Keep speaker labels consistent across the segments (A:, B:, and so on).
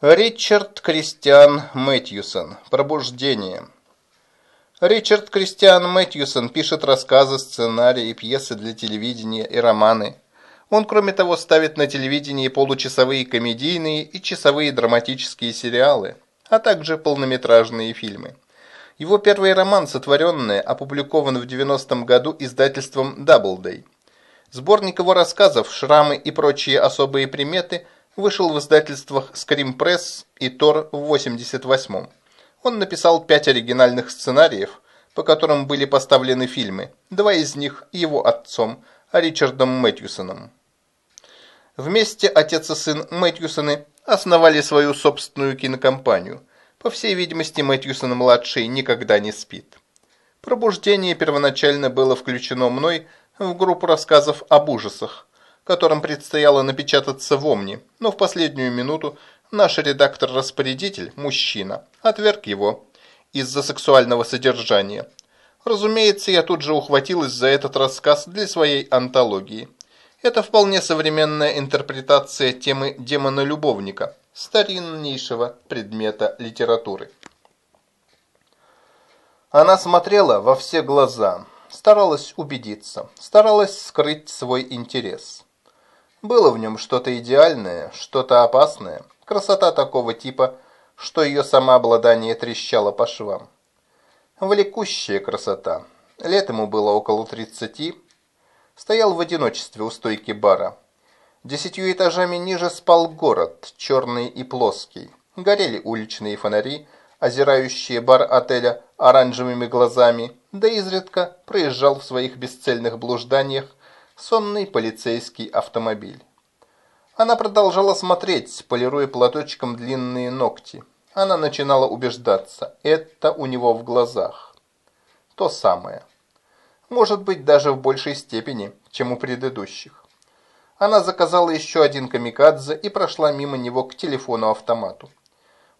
A: Ричард Кристиан Мэтьюсон. Пробуждение. Ричард Кристиан Мэтьюсон пишет рассказы, сценарии, пьесы для телевидения и романы. Он, кроме того, ставит на телевидении получасовые комедийные и часовые драматические сериалы, а также полнометражные фильмы. Его первый роман «Сотворенное» опубликован в 90-м году издательством Doubleday. Сборник его рассказов «Шрамы и прочие особые приметы» – вышел в издательствах Scream Press и Тор в 88-м. Он написал пять оригинальных сценариев, по которым были поставлены фильмы, два из них его отцом, Ричардом Мэтьюсоном. Вместе отец и сын Мэтьюсоны основали свою собственную кинокомпанию. По всей видимости, Мэтьюсон-младший никогда не спит. Пробуждение первоначально было включено мной в группу рассказов об ужасах, которым предстояло напечататься в Омни, но в последнюю минуту наш редактор-распорядитель, мужчина, отверг его из-за сексуального содержания. Разумеется, я тут же ухватилась за этот рассказ для своей антологии. Это вполне современная интерпретация темы демона-любовника, стариннейшего предмета литературы. Она смотрела во все глаза, старалась убедиться, старалась скрыть свой интерес. Было в нем что-то идеальное, что-то опасное, красота такого типа, что ее самообладание трещало по швам. Влекущая красота. Лет ему было около тридцати. Стоял в одиночестве у стойки бара. Десятью этажами ниже спал город, черный и плоский. Горели уличные фонари, озирающие бар отеля оранжевыми глазами, да изредка проезжал в своих бесцельных блужданиях сонный полицейский автомобиль. Она продолжала смотреть, полируя платочком длинные ногти. Она начинала убеждаться, это у него в глазах. То самое. Может быть, даже в большей степени, чем у предыдущих. Она заказала еще один камикадзе и прошла мимо него к телефону-автомату.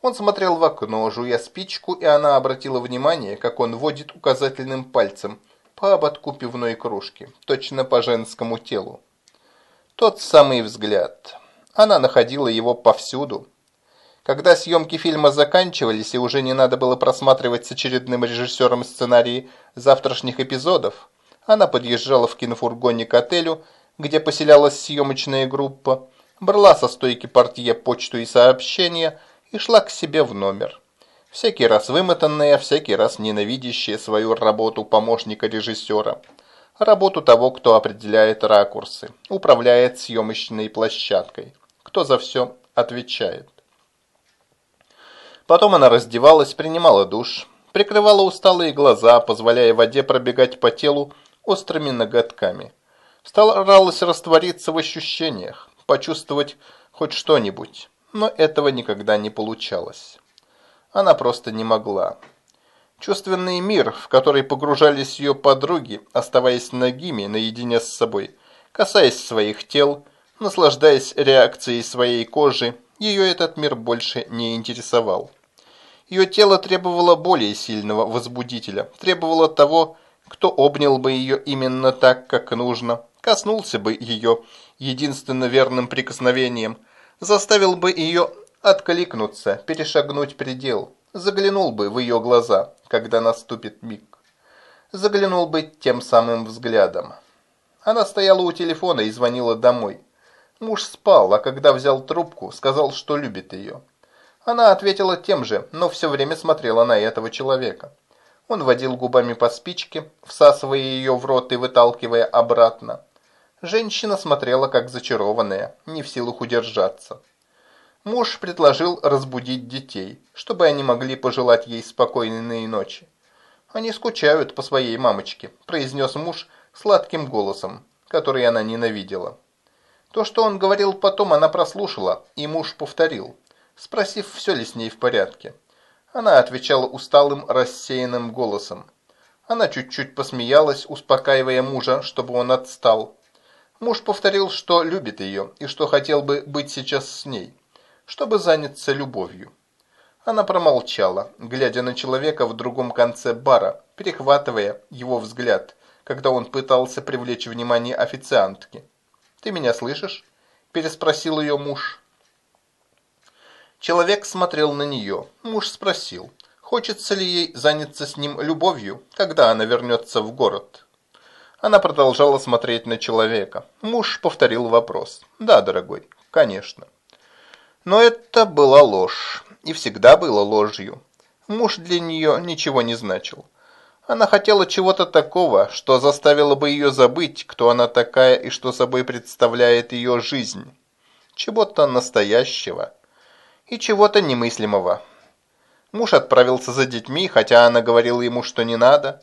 A: Он смотрел в окно, жуя спичку, и она обратила внимание, как он водит указательным пальцем по ободку пивной кружки, точно по женскому телу. Тот самый взгляд. Она находила его повсюду. Когда съемки фильма заканчивались и уже не надо было просматривать с очередным режиссером сценарии завтрашних эпизодов, она подъезжала в кинофургоне к отелю, где поселялась съемочная группа, брала со стойки портье почту и сообщения и шла к себе в номер всякий раз вымотанная, всякий раз ненавидящая свою работу помощника режиссера, работу того, кто определяет ракурсы, управляет съемочной площадкой, кто за все отвечает. Потом она раздевалась, принимала душ, прикрывала усталые глаза, позволяя воде пробегать по телу острыми ноготками. Старалась раствориться в ощущениях, почувствовать хоть что-нибудь, но этого никогда не получалось. Она просто не могла. Чувственный мир, в который погружались ее подруги, оставаясь нагими наедине с собой, касаясь своих тел, наслаждаясь реакцией своей кожи, ее этот мир больше не интересовал. Ее тело требовало более сильного возбудителя, требовало того, кто обнял бы ее именно так, как нужно, коснулся бы ее единственно верным прикосновением, заставил бы ее откликнуться, перешагнуть предел. Заглянул бы в ее глаза, когда наступит миг. Заглянул бы тем самым взглядом. Она стояла у телефона и звонила домой. Муж спал, а когда взял трубку, сказал, что любит ее. Она ответила тем же, но все время смотрела на этого человека. Он водил губами по спичке, всасывая ее в рот и выталкивая обратно. Женщина смотрела как зачарованная, не в силах удержаться. Муж предложил разбудить детей, чтобы они могли пожелать ей спокойной ночи. «Они скучают по своей мамочке», – произнес муж сладким голосом, который она ненавидела. То, что он говорил потом, она прослушала, и муж повторил, спросив, все ли с ней в порядке. Она отвечала усталым, рассеянным голосом. Она чуть-чуть посмеялась, успокаивая мужа, чтобы он отстал. Муж повторил, что любит ее и что хотел бы быть сейчас с ней чтобы заняться любовью. Она промолчала, глядя на человека в другом конце бара, перехватывая его взгляд, когда он пытался привлечь внимание официантки. «Ты меня слышишь?» – переспросил ее муж. Человек смотрел на нее. Муж спросил, хочется ли ей заняться с ним любовью, когда она вернется в город. Она продолжала смотреть на человека. Муж повторил вопрос. «Да, дорогой, конечно». Но это была ложь. И всегда было ложью. Муж для нее ничего не значил. Она хотела чего-то такого, что заставило бы ее забыть, кто она такая и что собой представляет ее жизнь. Чего-то настоящего и чего-то немыслимого. Муж отправился за детьми, хотя она говорила ему, что не надо.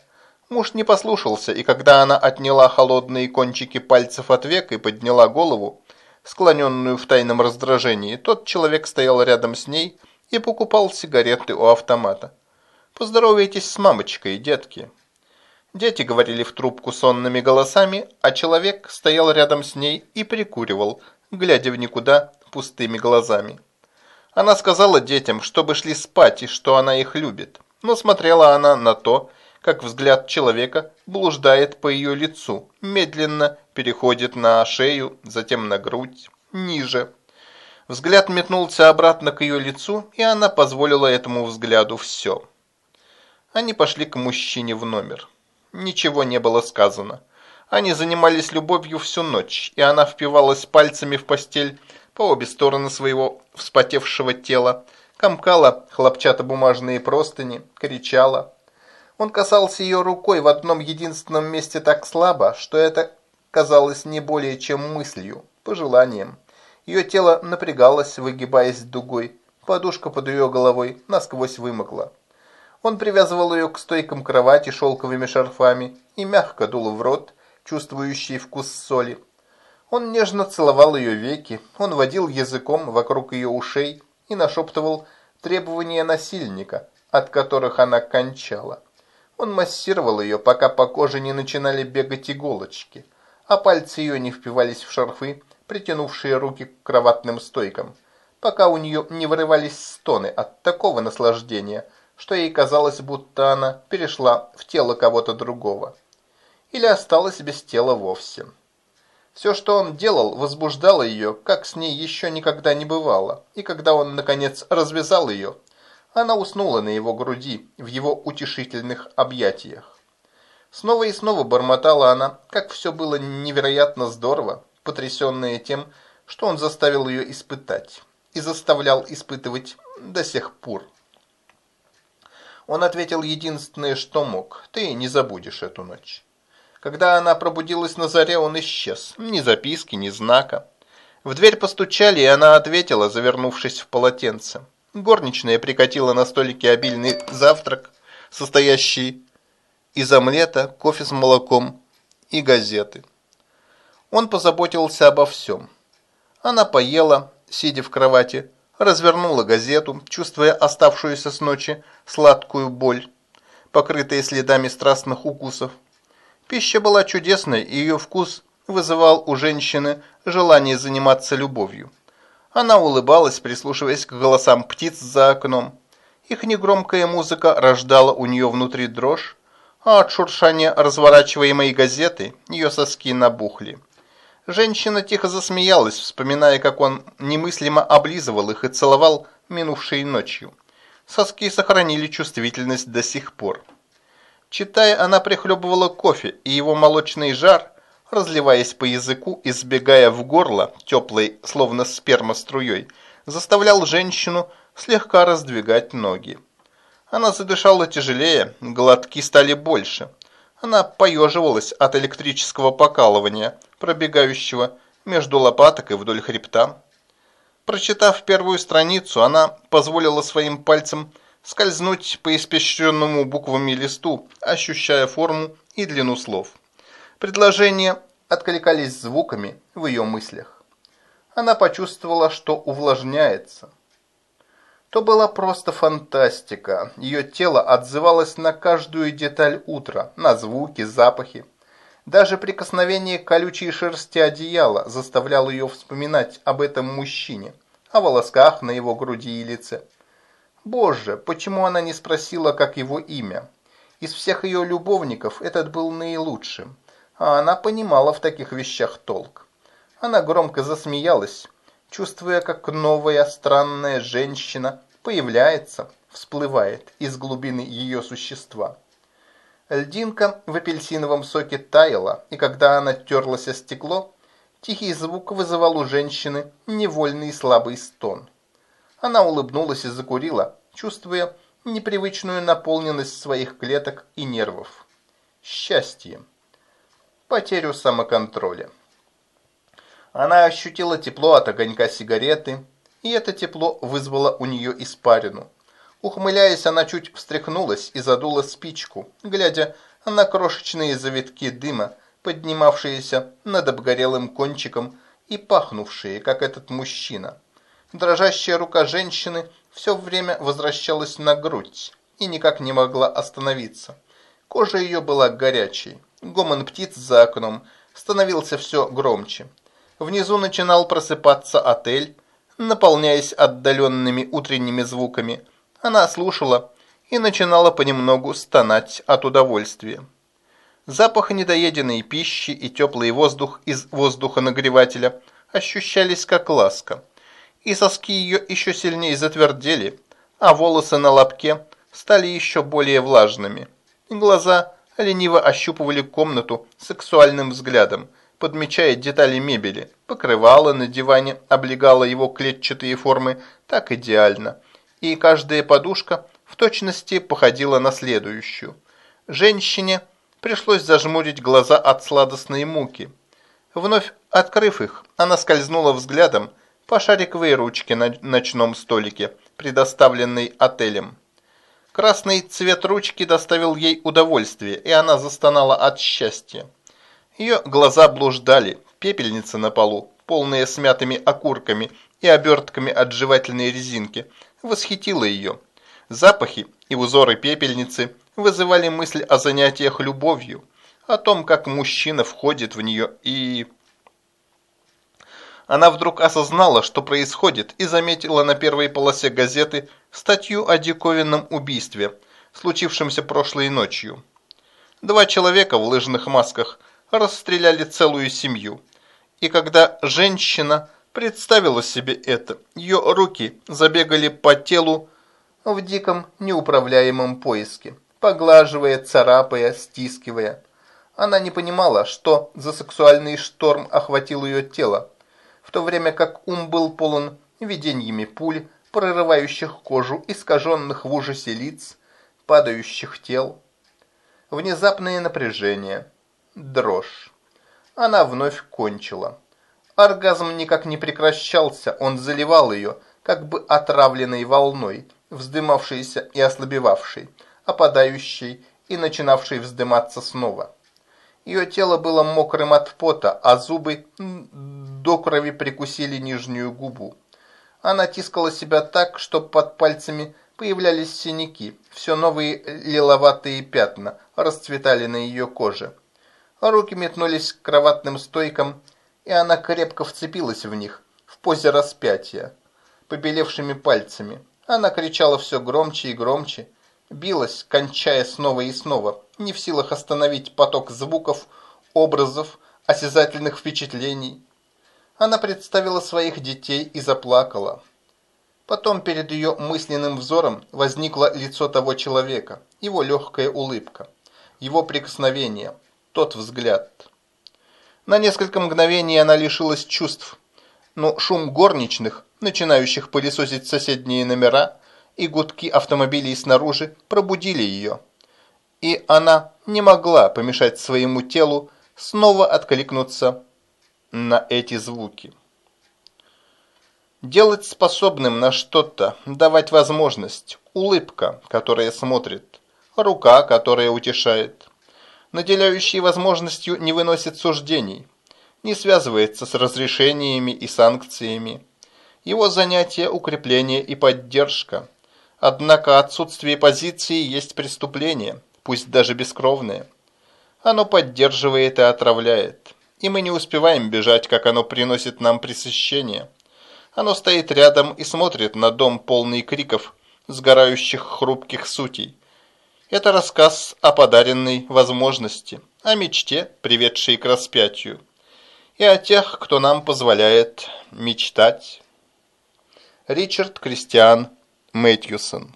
A: Муж не послушался, и когда она отняла холодные кончики пальцев от век и подняла голову, склоненную в тайном раздражении, тот человек стоял рядом с ней и покупал сигареты у автомата. «Поздоровайтесь с мамочкой, детки». Дети говорили в трубку сонными голосами, а человек стоял рядом с ней и прикуривал, глядя в никуда пустыми глазами. Она сказала детям, чтобы шли спать и что она их любит, но смотрела она на то, как взгляд человека блуждает по ее лицу, медленно переходит на шею, затем на грудь, ниже. Взгляд метнулся обратно к ее лицу, и она позволила этому взгляду все. Они пошли к мужчине в номер. Ничего не было сказано. Они занимались любовью всю ночь, и она впивалась пальцами в постель по обе стороны своего вспотевшего тела, комкала хлопчатобумажные простыни, кричала. Он касался ее рукой в одном единственном месте так слабо, что это казалось не более чем мыслью, пожеланием. Ее тело напрягалось, выгибаясь дугой. Подушка под ее головой насквозь вымокла. Он привязывал ее к стойкам кровати шелковыми шарфами и мягко дул в рот, чувствующий вкус соли. Он нежно целовал ее веки, он водил языком вокруг ее ушей и нашептывал требования насильника, от которых она кончала. Он массировал ее, пока по коже не начинали бегать иголочки, а пальцы ее не впивались в шарфы, притянувшие руки к кроватным стойкам, пока у нее не вырывались стоны от такого наслаждения – что ей казалось, будто она перешла в тело кого-то другого. Или осталась без тела вовсе. Все, что он делал, возбуждало ее, как с ней еще никогда не бывало. И когда он, наконец, развязал ее, она уснула на его груди, в его утешительных объятиях. Снова и снова бормотала она, как все было невероятно здорово, потрясенная тем, что он заставил ее испытать. И заставлял испытывать до сих пор. Он ответил единственное, что мог. Ты не забудешь эту ночь. Когда она пробудилась на заре, он исчез. Ни записки, ни знака. В дверь постучали, и она ответила, завернувшись в полотенце. Горничная прикатила на столике обильный завтрак, состоящий из омлета, кофе с молоком и газеты. Он позаботился обо всем. Она поела, сидя в кровати, развернула газету, чувствуя оставшуюся с ночи сладкую боль, покрытая следами страстных укусов. Пища была чудесной, и ее вкус вызывал у женщины желание заниматься любовью. Она улыбалась, прислушиваясь к голосам птиц за окном. Их негромкая музыка рождала у нее внутри дрожь, а от шуршания разворачиваемой газеты ее соски набухли. Женщина тихо засмеялась, вспоминая, как он немыслимо облизывал их и целовал минувшей ночью. Соски сохранили чувствительность до сих пор. Читая, она прихлебывала кофе, и его молочный жар, разливаясь по языку и сбегая в горло, теплой, словно сперма струей, заставлял женщину слегка раздвигать ноги. Она задышала тяжелее, глотки стали больше – она поеживалась от электрического покалывания, пробегающего между лопаток и вдоль хребта. Прочитав первую страницу, она позволила своим пальцам скользнуть по испещренному буквами листу, ощущая форму и длину слов. Предложения откликались звуками в ее мыслях. Она почувствовала, что увлажняется – то была просто фантастика. Ее тело отзывалось на каждую деталь утра, на звуки, запахи. Даже прикосновение колючей шерсти одеяла заставляло ее вспоминать об этом мужчине, о волосках на его груди и лице. Боже, почему она не спросила, как его имя? Из всех ее любовников этот был наилучшим, а она понимала в таких вещах толк. Она громко засмеялась, чувствуя, как новая странная женщина появляется, всплывает из глубины ее существа. Льдинка в апельсиновом соке таяла, и когда она терлась о стекло, тихий звук вызывал у женщины невольный слабый стон. Она улыбнулась и закурила, чувствуя непривычную наполненность своих клеток и нервов. Счастье. Потерю самоконтроля. Она ощутила тепло от огонька сигареты, и это тепло вызвало у нее испарину. Ухмыляясь, она чуть встряхнулась и задула спичку, глядя на крошечные завитки дыма, поднимавшиеся над обгорелым кончиком и пахнувшие, как этот мужчина. Дрожащая рука женщины все время возвращалась на грудь и никак не могла остановиться. Кожа ее была горячей. Гомон птиц за окном становился все громче. Внизу начинал просыпаться отель, наполняясь отдаленными утренними звуками. Она слушала и начинала понемногу стонать от удовольствия. Запах недоеденной пищи и теплый воздух из воздухонагревателя ощущались как ласка. И соски ее еще сильнее затвердели, а волосы на лобке стали еще более влажными. Глаза лениво ощупывали комнату сексуальным взглядом – подмечая детали мебели. Покрывало на диване облегало его клетчатые формы так идеально, и каждая подушка в точности походила на следующую. Женщине пришлось зажмурить глаза от сладостной муки. Вновь открыв их, она скользнула взглядом по шариковой ручке на ночном столике, предоставленной отелем. Красный цвет ручки доставил ей удовольствие, и она застонала от счастья. Ее глаза блуждали, пепельница на полу, полная смятыми окурками и обертками от жевательной резинки, восхитила ее. Запахи и узоры пепельницы вызывали мысль о занятиях любовью, о том, как мужчина входит в нее и... Она вдруг осознала, что происходит, и заметила на первой полосе газеты статью о диковинном убийстве, случившемся прошлой ночью. Два человека в лыжных масках расстреляли целую семью. И когда женщина представила себе это, ее руки забегали по телу в диком неуправляемом поиске, поглаживая, царапая, стискивая. Она не понимала, что за сексуальный шторм охватил ее тело, в то время как ум был полон видениями пуль, прорывающих кожу, искаженных в ужасе лиц, падающих тел. Внезапное напряжение – дрожь. Она вновь кончила. Оргазм никак не прекращался, он заливал ее, как бы отравленной волной, вздымавшейся и ослабевавшей, опадающей и начинавшей вздыматься снова. Ее тело было мокрым от пота, а зубы до крови прикусили нижнюю губу. Она тискала себя так, что под пальцами появлялись синяки, все новые лиловатые пятна расцветали на ее коже. Руки метнулись к кроватным стойкам, и она крепко вцепилась в них, в позе распятия, побелевшими пальцами. Она кричала все громче и громче, билась, кончая снова и снова, не в силах остановить поток звуков, образов, осязательных впечатлений. Она представила своих детей и заплакала. Потом перед ее мысленным взором возникло лицо того человека, его легкая улыбка, его прикосновение – тот взгляд. На несколько мгновений она лишилась чувств, но шум горничных, начинающих пылесосить соседние номера, и гудки автомобилей снаружи пробудили ее. И она не могла помешать своему телу снова откликнуться на эти звуки. Делать способным на что-то, давать возможность, улыбка, которая смотрит, рука, которая утешает – наделяющий возможностью не выносит суждений, не связывается с разрешениями и санкциями. Его занятие – укрепление и поддержка. Однако отсутствие позиции есть преступление, пусть даже бескровное. Оно поддерживает и отравляет. И мы не успеваем бежать, как оно приносит нам пресыщение. Оно стоит рядом и смотрит на дом полный криков, сгорающих хрупких сутей, это рассказ о подаренной возможности, о мечте, приведшей к распятию, и о тех, кто нам позволяет мечтать. Ричард Кристиан Мэтьюсон